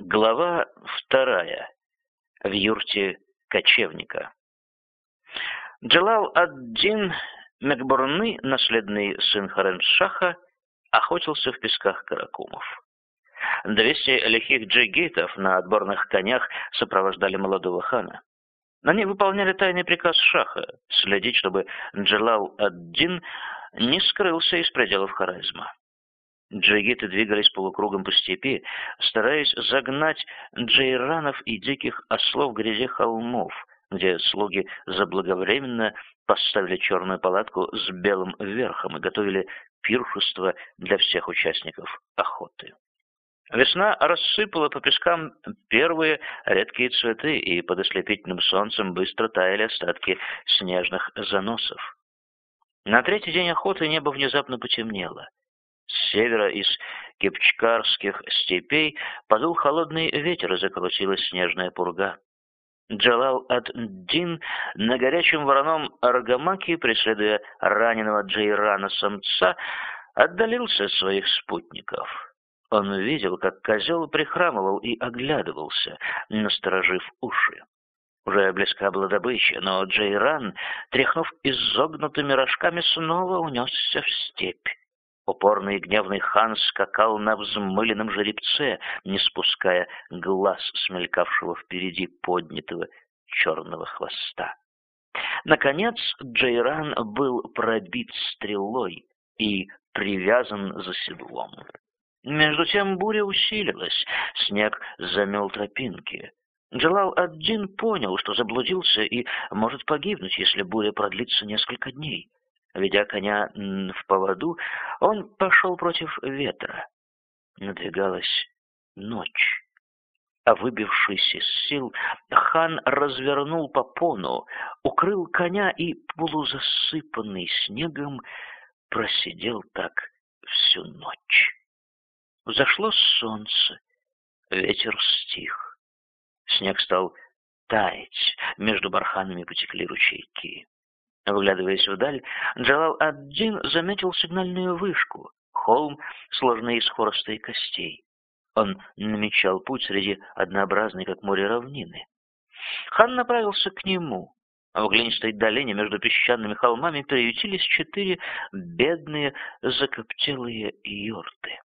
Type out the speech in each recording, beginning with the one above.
Глава вторая. В юрте кочевника. Джалал ад-Дин Мекбурны, наследный сын Харем-Шаха, охотился в песках Каракумов. Двести лихих джигитов на отборных конях сопровождали молодого хана. Они выполняли тайный приказ Шаха — следить, чтобы Джалал ад-Дин не скрылся из пределов Хорезма. Джигиты двигались полукругом по степи, стараясь загнать джейранов и диких ослов в грязи холмов, где слуги заблаговременно поставили черную палатку с белым верхом и готовили пиршество для всех участников охоты. Весна рассыпала по пескам первые редкие цветы, и под ослепительным солнцем быстро таяли остатки снежных заносов. На третий день охоты небо внезапно потемнело. С севера из кипчкарских степей подул холодный ветер и закрутилась снежная пурга. Джалал ад-Дин на горячем вороном аргамаке, преследуя раненого Джейрана-самца, отдалился от своих спутников. Он видел, как козел прихрамывал и оглядывался, насторожив уши. Уже близка была добыча, но Джейран, тряхнув изогнутыми рожками, снова унесся в степь. Упорный и гневный хан скакал на взмыленном жеребце, не спуская глаз смелькавшего впереди поднятого черного хвоста. Наконец Джейран был пробит стрелой и привязан за седлом. Между тем буря усилилась, снег замел тропинки. Джалал-ад-Дин понял, что заблудился и может погибнуть, если буря продлится несколько дней. Ведя коня в поводу, он пошел против ветра. Надвигалась ночь. А выбившись из сил, хан развернул попону, укрыл коня и, полузасыпанный снегом, просидел так всю ночь. Взошло солнце, ветер стих. Снег стал таять, между барханами потекли ручейки. Выглядываясь вдаль, Джалал-ад-Дин заметил сигнальную вышку, холм, сложный из хвороста костей. Он намечал путь среди однообразной, как море, равнины. Хан направился к нему. В глинистой долине между песчаными холмами приютились четыре бедные закоптелые юрты.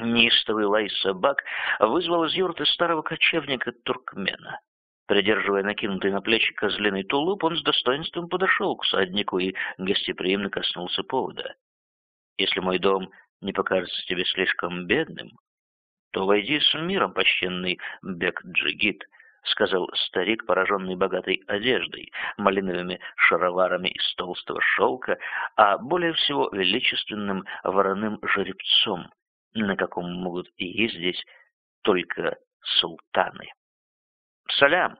Неистовый лай собак вызвал из юрты старого кочевника Туркмена. Придерживая накинутый на плечи козлиный тулуп, он с достоинством подошел к саднику и гостеприимно коснулся повода. «Если мой дом не покажется тебе слишком бедным, то войди с миром, почтенный Бек-Джигит», — сказал старик, пораженный богатой одеждой, малиновыми шароварами из толстого шелка, а более всего величественным вороным жеребцом, на каком могут ездить только султаны. «Салям,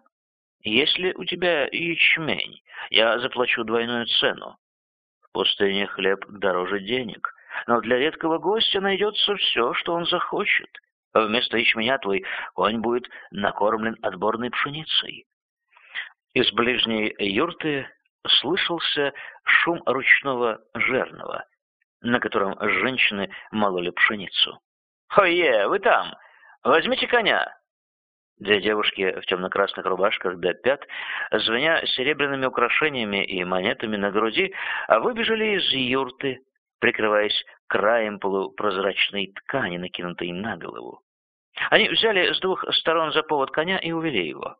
если у тебя ячмень, я заплачу двойную цену. В пустыне хлеб дороже денег, но для редкого гостя найдется все, что он захочет. Вместо ячменя твой конь будет накормлен отборной пшеницей». Из ближней юрты слышался шум ручного жерного, на котором женщины мололи пшеницу. «Ой, вы там! Возьмите коня! Две девушки в темно-красных рубашках до пят, звеня серебряными украшениями и монетами на груди, выбежали из юрты, прикрываясь краем полупрозрачной ткани, накинутой на голову. Они взяли с двух сторон за повод коня и увели его.